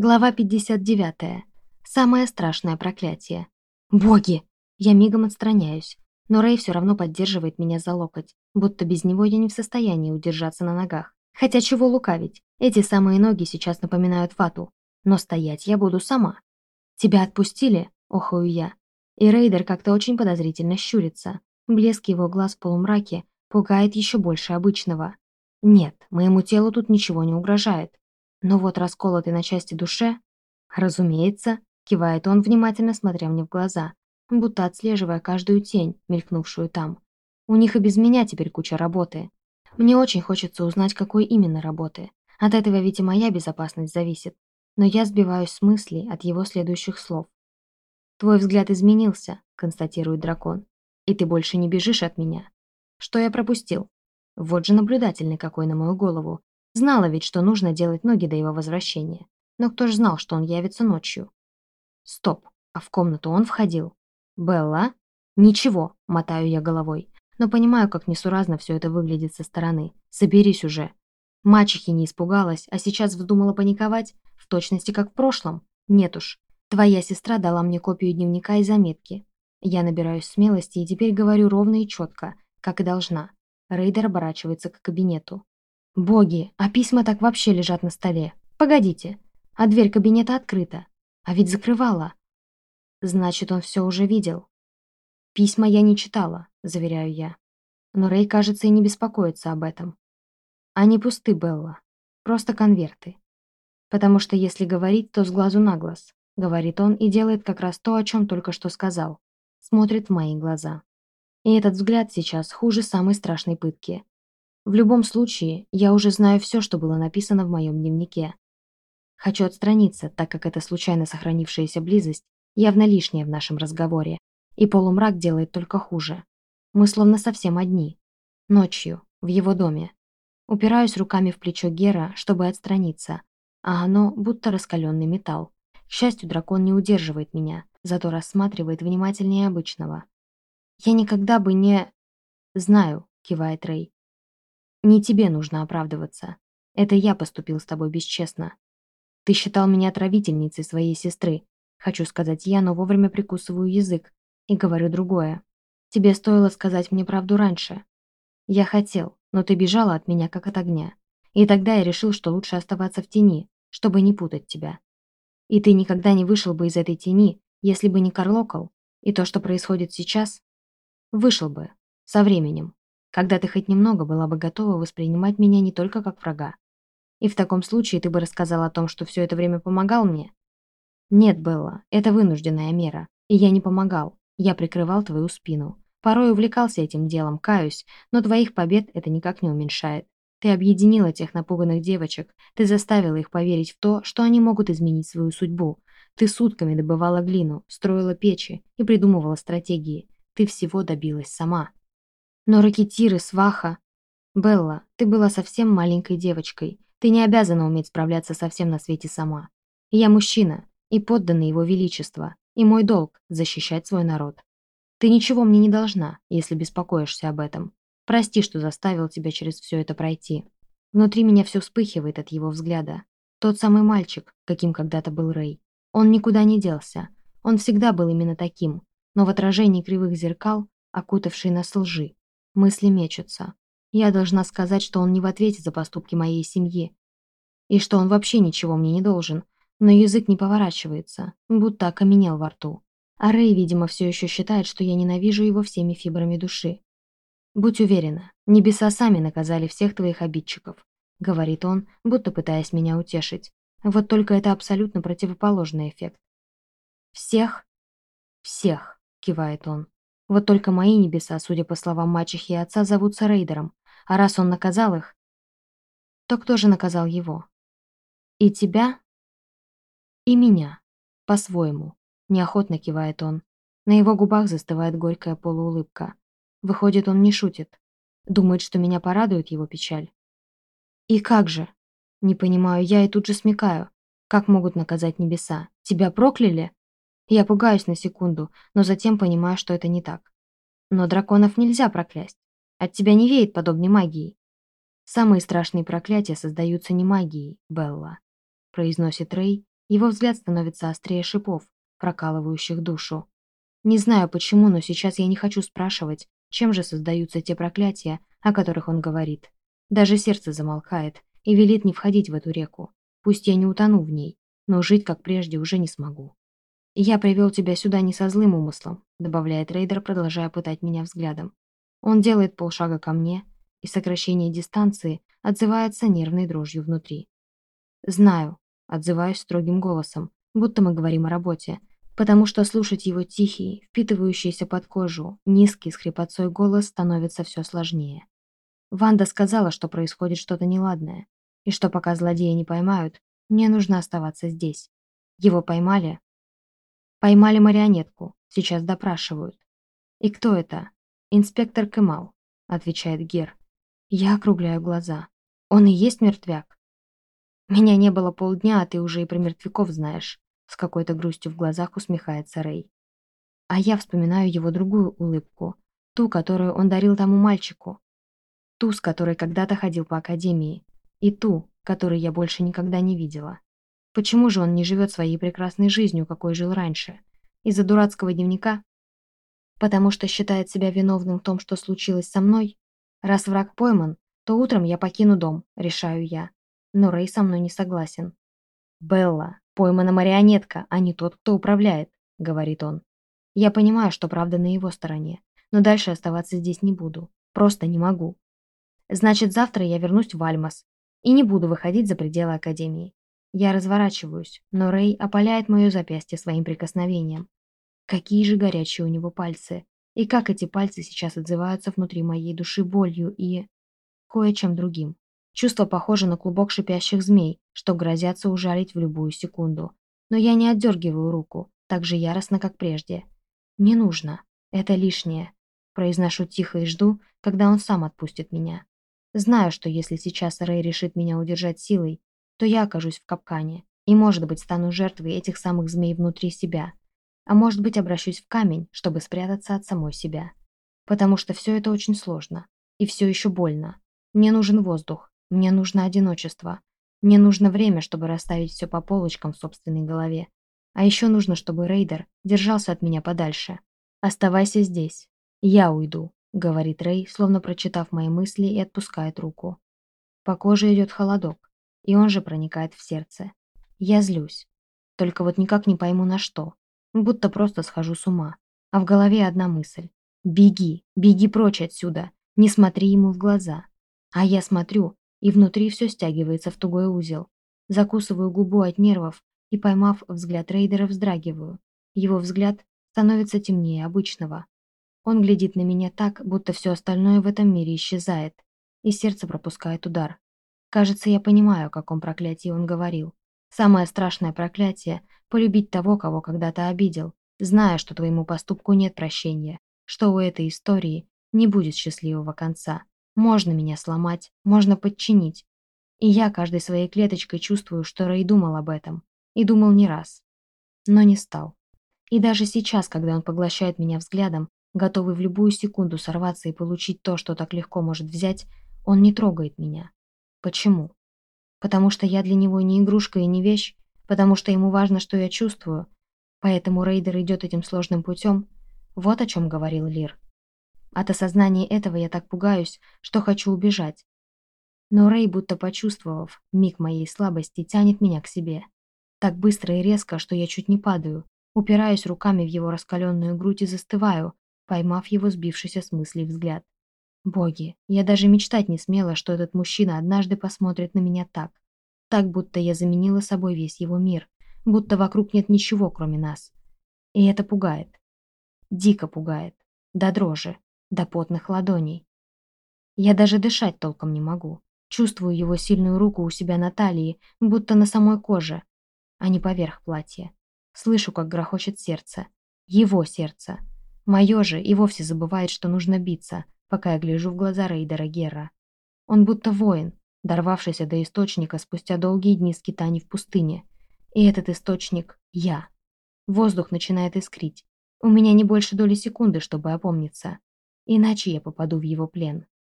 Глава 59. Самое страшное проклятие. Боги! Я мигом отстраняюсь, но Рэй все равно поддерживает меня за локоть, будто без него я не в состоянии удержаться на ногах. Хотя чего лукавить, эти самые ноги сейчас напоминают вату, но стоять я буду сама. Тебя отпустили? Охаю я. И Рейдер как-то очень подозрительно щурится. Блеск его глаз в полумраке пугает еще больше обычного. Нет, моему телу тут ничего не угрожает. Но вот расколотый на части душе... Разумеется, кивает он, внимательно смотря мне в глаза, будто отслеживая каждую тень, мелькнувшую там. У них и без меня теперь куча работы. Мне очень хочется узнать, какой именно работы. От этого ведь и моя безопасность зависит. Но я сбиваюсь с мыслей от его следующих слов. «Твой взгляд изменился», — констатирует дракон. «И ты больше не бежишь от меня. Что я пропустил? Вот же наблюдательный какой на мою голову. Знала ведь, что нужно делать ноги до его возвращения. Но кто ж знал, что он явится ночью? Стоп, а в комнату он входил? Белла? Ничего, мотаю я головой. Но понимаю, как несуразно все это выглядит со стороны. Соберись уже. Мачехи не испугалась, а сейчас вздумала паниковать, в точности как в прошлом. Нет уж. Твоя сестра дала мне копию дневника и заметки. Я набираюсь смелости и теперь говорю ровно и четко, как и должна. Рейдер оборачивается к кабинету. Боги, а письма так вообще лежат на столе. Погодите, а дверь кабинета открыта. А ведь закрывала. Значит, он все уже видел. Письма я не читала, заверяю я. Но Рэй, кажется, и не беспокоится об этом. Они пусты, Белла. Просто конверты. Потому что если говорить, то с глазу на глаз. Говорит он и делает как раз то, о чем только что сказал. Смотрит в мои глаза. И этот взгляд сейчас хуже самой страшной пытки. В любом случае, я уже знаю все, что было написано в моем дневнике. Хочу отстраниться, так как эта случайно сохранившаяся близость явно лишняя в нашем разговоре, и полумрак делает только хуже. Мы словно совсем одни. Ночью, в его доме. Упираюсь руками в плечо Гера, чтобы отстраниться, а оно будто раскаленный металл. К счастью, дракон не удерживает меня, зато рассматривает внимательнее обычного. «Я никогда бы не...» «Знаю», — кивает Рэй. Не тебе нужно оправдываться. Это я поступил с тобой бесчестно. Ты считал меня отравительницей своей сестры. Хочу сказать я, но вовремя прикусываю язык и говорю другое. Тебе стоило сказать мне правду раньше. Я хотел, но ты бежала от меня, как от огня. И тогда я решил, что лучше оставаться в тени, чтобы не путать тебя. И ты никогда не вышел бы из этой тени, если бы не Карлокол, и то, что происходит сейчас, вышел бы, со временем когда ты хоть немного была бы готова воспринимать меня не только как врага. И в таком случае ты бы рассказал о том, что все это время помогал мне? Нет, Белла, это вынужденная мера. И я не помогал. Я прикрывал твою спину. Порой увлекался этим делом, каюсь, но твоих побед это никак не уменьшает. Ты объединила тех напуганных девочек, ты заставила их поверить в то, что они могут изменить свою судьбу. Ты сутками добывала глину, строила печи и придумывала стратегии. Ты всего добилась сама. Но ракетиры, сваха... Белла, ты была совсем маленькой девочкой. Ты не обязана уметь справляться со всем на свете сама. Я мужчина и подданный его величества, и мой долг – защищать свой народ. Ты ничего мне не должна, если беспокоишься об этом. Прости, что заставил тебя через все это пройти. Внутри меня все вспыхивает от его взгляда. Тот самый мальчик, каким когда-то был Рэй. Он никуда не делся. Он всегда был именно таким, но в отражении кривых зеркал, окутавший нас лжи, Мысли мечутся. Я должна сказать, что он не в ответе за поступки моей семьи. И что он вообще ничего мне не должен. Но язык не поворачивается, будто окаменел во рту. А Рэй, видимо, все еще считает, что я ненавижу его всеми фибрами души. «Будь уверена, небеса сами наказали всех твоих обидчиков», — говорит он, будто пытаясь меня утешить. Вот только это абсолютно противоположный эффект. «Всех?» «Всех», — кивает он. Вот только мои небеса, судя по словам мачехи и отца, зовутся Рейдером. А раз он наказал их, то кто же наказал его? И тебя? И меня. По-своему. Неохотно кивает он. На его губах застывает горькая полуулыбка. Выходит, он не шутит. Думает, что меня порадует его печаль. И как же? Не понимаю я и тут же смекаю. Как могут наказать небеса? Тебя прокляли? Я пугаюсь на секунду, но затем понимаю, что это не так. Но драконов нельзя проклясть. От тебя не веет подобной магией. Самые страшные проклятия создаются не магией, Белла, произносит Рэй, Его взгляд становится острее шипов, прокалывающих душу. Не знаю почему, но сейчас я не хочу спрашивать, чем же создаются те проклятия, о которых он говорит. Даже сердце замолкает и велит не входить в эту реку. Пусть я не утону в ней, но жить, как прежде, уже не смогу. «Я привел тебя сюда не со злым умыслом», добавляет рейдер, продолжая пытать меня взглядом. Он делает полшага ко мне, и сокращение дистанции отзывается нервной дрожью внутри. «Знаю», отзываюсь строгим голосом, будто мы говорим о работе, потому что слушать его тихий, впитывающийся под кожу, низкий с хрипотцой голос становится все сложнее. Ванда сказала, что происходит что-то неладное, и что пока злодея не поймают, мне нужно оставаться здесь. Его поймали? Поймали марионетку, сейчас допрашивают. И кто это? Инспектор Кемал, отвечает Гер. Я округляю глаза. Он и есть мертвяк? Меня не было полдня, а ты уже и про мертвяков знаешь. С какой-то грустью в глазах усмехается Рэй. А я вспоминаю его другую улыбку, ту, которую он дарил тому мальчику, ту, с которой когда-то ходил по академии, и ту, которой я больше никогда не видела. Почему же он не живет своей прекрасной жизнью, какой жил раньше? Из-за дурацкого дневника? Потому что считает себя виновным в том, что случилось со мной? Раз враг пойман, то утром я покину дом, решаю я. Но Рэй со мной не согласен. «Белла, поймана марионетка, а не тот, кто управляет», — говорит он. Я понимаю, что правда на его стороне, но дальше оставаться здесь не буду. Просто не могу. Значит, завтра я вернусь в Альмас и не буду выходить за пределы Академии. Я разворачиваюсь, но Рэй опаляет мое запястье своим прикосновением. Какие же горячие у него пальцы. И как эти пальцы сейчас отзываются внутри моей души болью и... кое-чем другим. Чувство похоже на клубок шипящих змей, что грозятся ужалить в любую секунду. Но я не отдергиваю руку, так же яростно, как прежде. «Не нужно. Это лишнее». Произношу тихо и жду, когда он сам отпустит меня. Знаю, что если сейчас Рэй решит меня удержать силой, то я окажусь в капкане и, может быть, стану жертвой этих самых змей внутри себя. А может быть, обращусь в камень, чтобы спрятаться от самой себя. Потому что все это очень сложно. И все еще больно. Мне нужен воздух. Мне нужно одиночество. Мне нужно время, чтобы расставить все по полочкам в собственной голове. А еще нужно, чтобы Рейдер держался от меня подальше. «Оставайся здесь. Я уйду», — говорит Рей, словно прочитав мои мысли и отпускает руку. По коже идет холодок и он же проникает в сердце. Я злюсь. Только вот никак не пойму на что. Будто просто схожу с ума. А в голове одна мысль. Беги, беги прочь отсюда. Не смотри ему в глаза. А я смотрю, и внутри все стягивается в тугой узел. Закусываю губу от нервов и, поймав взгляд рейдера, вздрагиваю. Его взгляд становится темнее обычного. Он глядит на меня так, будто все остальное в этом мире исчезает, и сердце пропускает удар. Кажется, я понимаю, о каком проклятии он говорил. Самое страшное проклятие – полюбить того, кого когда-то обидел, зная, что твоему поступку нет прощения, что у этой истории не будет счастливого конца. Можно меня сломать, можно подчинить. И я каждой своей клеточкой чувствую, что Рэй думал об этом. И думал не раз. Но не стал. И даже сейчас, когда он поглощает меня взглядом, готовый в любую секунду сорваться и получить то, что так легко может взять, он не трогает меня. Почему? Потому что я для него не игрушка и не вещь, потому что ему важно, что я чувствую. Поэтому Рейдер идет этим сложным путем. Вот о чем говорил Лир. От осознания этого я так пугаюсь, что хочу убежать. Но Рей, будто почувствовав миг моей слабости, тянет меня к себе. Так быстро и резко, что я чуть не падаю, упираюсь руками в его раскаленную грудь и застываю, поймав его сбившийся с мыслей взгляд. Боги, я даже мечтать не смела, что этот мужчина однажды посмотрит на меня так. Так, будто я заменила собой весь его мир, будто вокруг нет ничего, кроме нас. И это пугает. Дико пугает. До дрожи, до потных ладоней. Я даже дышать толком не могу. Чувствую его сильную руку у себя на талии, будто на самой коже, а не поверх платья. Слышу, как грохочет сердце. Его сердце. Мое же и вовсе забывает, что нужно биться – пока я гляжу в глаза Рейдера Герра. Он будто воин, дорвавшийся до источника спустя долгие дни скитаний в пустыне. И этот источник — я. Воздух начинает искрить. У меня не больше доли секунды, чтобы опомниться. Иначе я попаду в его плен.